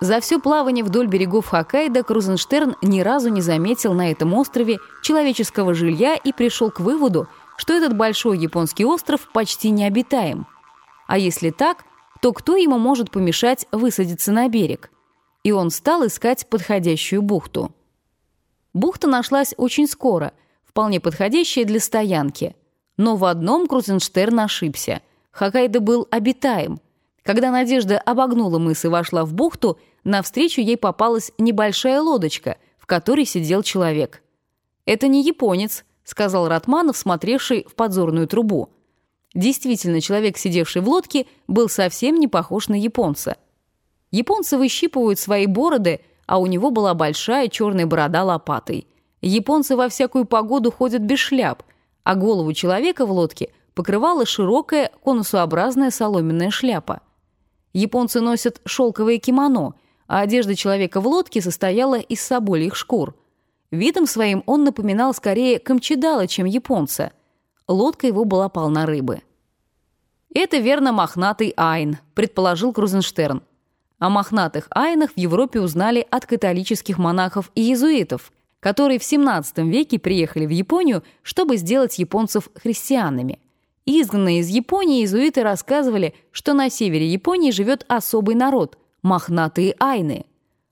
За все плавание вдоль берегов Хоккайдо Крузенштерн ни разу не заметил на этом острове человеческого жилья и пришел к выводу, что этот большой японский остров почти необитаем. А если так, то кто ему может помешать высадиться на берег? И он стал искать подходящую бухту. Бухта нашлась очень скоро, вполне подходящая для стоянки. Но в одном Крузенштерн ошибся. Хоккайдо был обитаем – когда Надежда обогнула мыс и вошла в бухту, навстречу ей попалась небольшая лодочка, в которой сидел человек. «Это не японец», — сказал Ратманов, смотревший в подзорную трубу. Действительно, человек, сидевший в лодке, был совсем не похож на японца. Японцы выщипывают свои бороды, а у него была большая черная борода лопатой. Японцы во всякую погоду ходят без шляп, а голову человека в лодке покрывала широкая конусообразная соломенная шляпа. Японцы носят шелковое кимоно, а одежда человека в лодке состояла из собольих шкур. Видом своим он напоминал скорее камчедала, чем японца. Лодка его была полна рыбы. «Это верно мохнатый айн», — предположил Крузенштерн. О мохнатых айнах в Европе узнали от католических монахов и иезуитов, которые в XVII веке приехали в Японию, чтобы сделать японцев христианами – Изгнанные из Японии иезуиты рассказывали, что на севере Японии живет особый народ – мохнатые айны.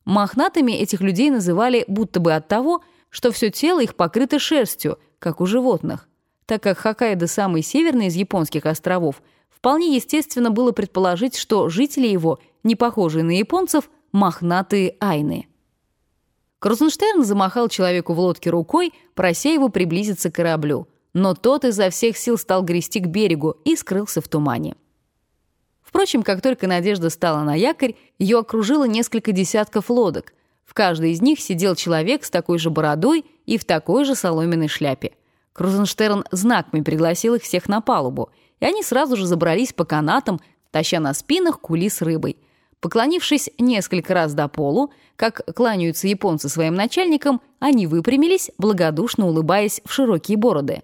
Мохнатыми этих людей называли будто бы от того, что все тело их покрыто шерстью, как у животных. Так как Хоккайдо самый северный из японских островов, вполне естественно было предположить, что жители его, не похожие на японцев, мохнатые айны. Крузенштерн замахал человеку в лодке рукой, прося его приблизиться к кораблю – но тот изо всех сил стал грести к берегу и скрылся в тумане. Впрочем, как только Надежда стала на якорь, ее окружило несколько десятков лодок. В каждой из них сидел человек с такой же бородой и в такой же соломенной шляпе. Крузенштерн знаками пригласил их всех на палубу, и они сразу же забрались по канатам, таща на спинах кули с рыбой. Поклонившись несколько раз до полу, как кланяются японцы своим начальникам, они выпрямились, благодушно улыбаясь в широкие бороды.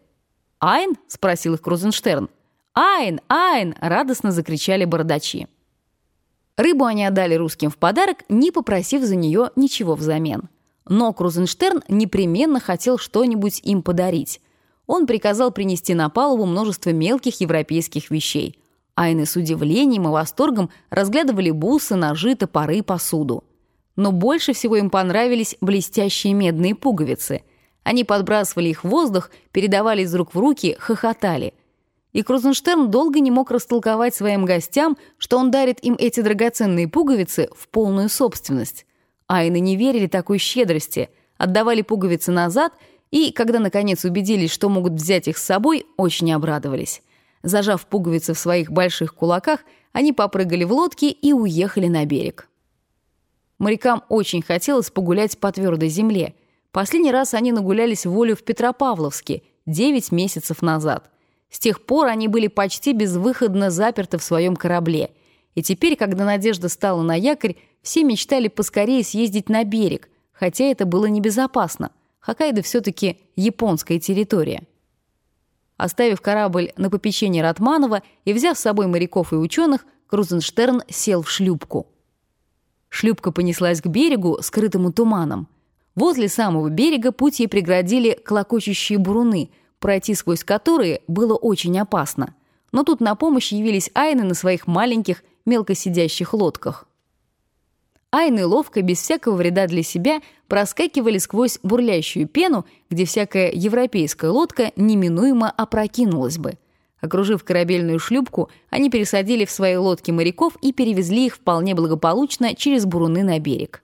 «Айн?» — спросил их Крузенштерн. «Айн! Айн!» — радостно закричали бородачи. Рыбу они отдали русским в подарок, не попросив за нее ничего взамен. Но Крузенштерн непременно хотел что-нибудь им подарить. Он приказал принести на палубу множество мелких европейских вещей. Айны с удивлением и восторгом разглядывали бусы, ножи, топоры посуду. Но больше всего им понравились блестящие медные пуговицы — они подбрасывали их в воздух, передавали из рук в руки, хохотали. И Крузенштерн долго не мог растолковать своим гостям, что он дарит им эти драгоценные пуговицы в полную собственность. Айны не верили такой щедрости, отдавали пуговицы назад и, когда наконец убедились, что могут взять их с собой, очень обрадовались. Зажав пуговицы в своих больших кулаках, они попрыгали в лодке и уехали на берег. Морякам очень хотелось погулять по твердой земле – Последний раз они нагулялись волю в Петропавловске 9 месяцев назад. С тех пор они были почти безвыходно заперты в своем корабле. И теперь, когда Надежда стала на якорь, все мечтали поскорее съездить на берег, хотя это было небезопасно. Хоккайдо все-таки японская территория. Оставив корабль на попечение Ратманова и взяв с собой моряков и ученых, Крузенштерн сел в шлюпку. Шлюпка понеслась к берегу, скрытому туманом. Возле самого берега путь ей преградили клокочущие буруны, пройти сквозь которые было очень опасно. Но тут на помощь явились айны на своих маленьких, мелкосидящих лодках. Айны ловко, без всякого вреда для себя, проскакивали сквозь бурлящую пену, где всякая европейская лодка неминуемо опрокинулась бы. Окружив корабельную шлюпку, они пересадили в свои лодки моряков и перевезли их вполне благополучно через буруны на берег.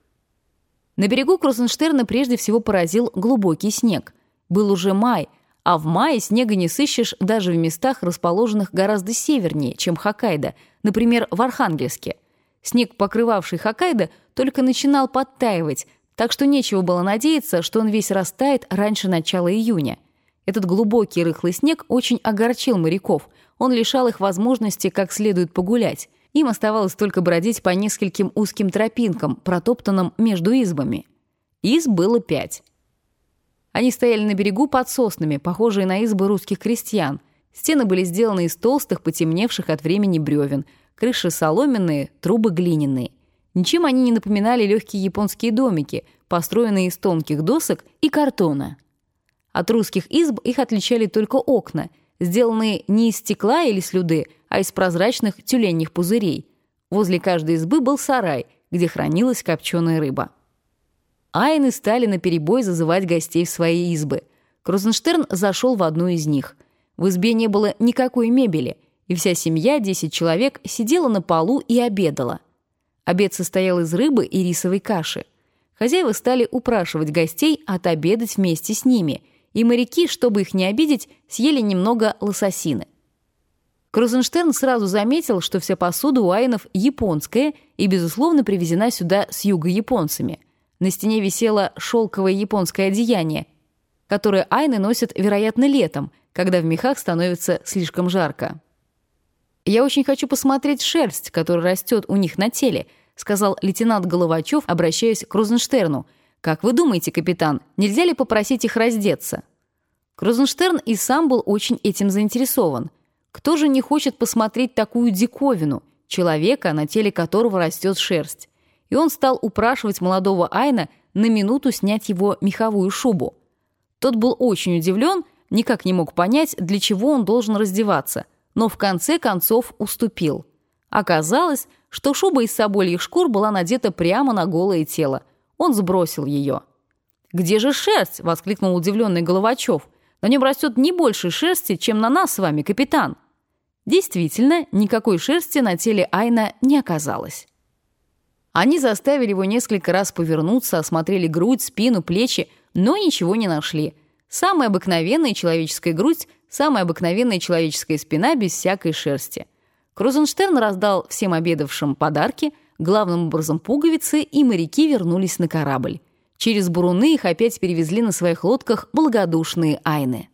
На берегу Крузенштерна прежде всего поразил глубокий снег. Был уже май, а в мае снега не сыщешь даже в местах, расположенных гораздо севернее, чем Хоккайдо, например, в Архангельске. Снег, покрывавший Хоккайдо, только начинал подтаивать, так что нечего было надеяться, что он весь растает раньше начала июня. Этот глубокий рыхлый снег очень огорчил моряков, он лишал их возможности как следует погулять. Им оставалось только бродить по нескольким узким тропинкам, протоптанным между избами. Изб было пять. Они стояли на берегу под соснами, похожие на избы русских крестьян. Стены были сделаны из толстых, потемневших от времени бревен, крыши соломенные, трубы глиняные. Ничем они не напоминали легкие японские домики, построенные из тонких досок и картона. От русских изб их отличали только окна, сделанные не из стекла или слюды, а из прозрачных тюленьих пузырей. Возле каждой избы был сарай, где хранилась копченая рыба. Айны стали наперебой зазывать гостей в свои избы. Крузенштерн зашел в одну из них. В избе не было никакой мебели, и вся семья, 10 человек, сидела на полу и обедала. Обед состоял из рыбы и рисовой каши. Хозяева стали упрашивать гостей отобедать вместе с ними, и моряки, чтобы их не обидеть, съели немного лососины. Крузенштерн сразу заметил, что вся посуда у айнов японская и, безусловно, привезена сюда с юга японцами. На стене висело шелковое японское одеяние, которое айны носят, вероятно, летом, когда в мехах становится слишком жарко. «Я очень хочу посмотреть шерсть, которая растет у них на теле», сказал лейтенант Головачев, обращаясь к Розенштерну. «Как вы думаете, капитан, нельзя ли попросить их раздеться?» Крузенштерн и сам был очень этим заинтересован. Кто же не хочет посмотреть такую диковину, человека, на теле которого растет шерсть? И он стал упрашивать молодого Айна на минуту снять его меховую шубу. Тот был очень удивлен, никак не мог понять, для чего он должен раздеваться, но в конце концов уступил. Оказалось, что шуба из собольих шкур была надета прямо на голое тело. Он сбросил ее. «Где же шерсть?» — воскликнул удивленный Головачев. «На нем растет не больше шерсти, чем на нас с вами, капитан». Действительно, никакой шерсти на теле Айна не оказалось. Они заставили его несколько раз повернуться, осмотрели грудь, спину, плечи, но ничего не нашли. Самая обыкновенная человеческая грудь, самая обыкновенная человеческая спина без всякой шерсти — Крузенштерн раздал всем обедавшим подарки, главным образом пуговицы, и моряки вернулись на корабль. Через буруны их опять перевезли на своих лодках благодушные айны.